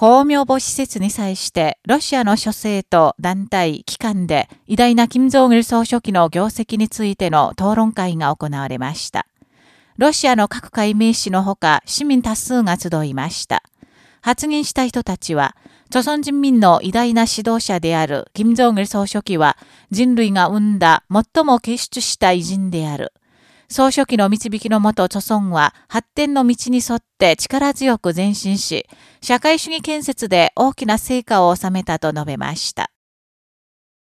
公明母施設に際して、ロシアの諸政と団体、機関で偉大な金正恩総書記の業績についての討論会が行われました。ロシアの各界名士のほか市民多数が集いました。発言した人たちは、朝鮮人民の偉大な指導者である金正恩総書記は人類が生んだ最も傑出した偉人である。総書記の導きのもと、著村は発展の道に沿って力強く前進し、社会主義建設で大きな成果を収めたと述べました。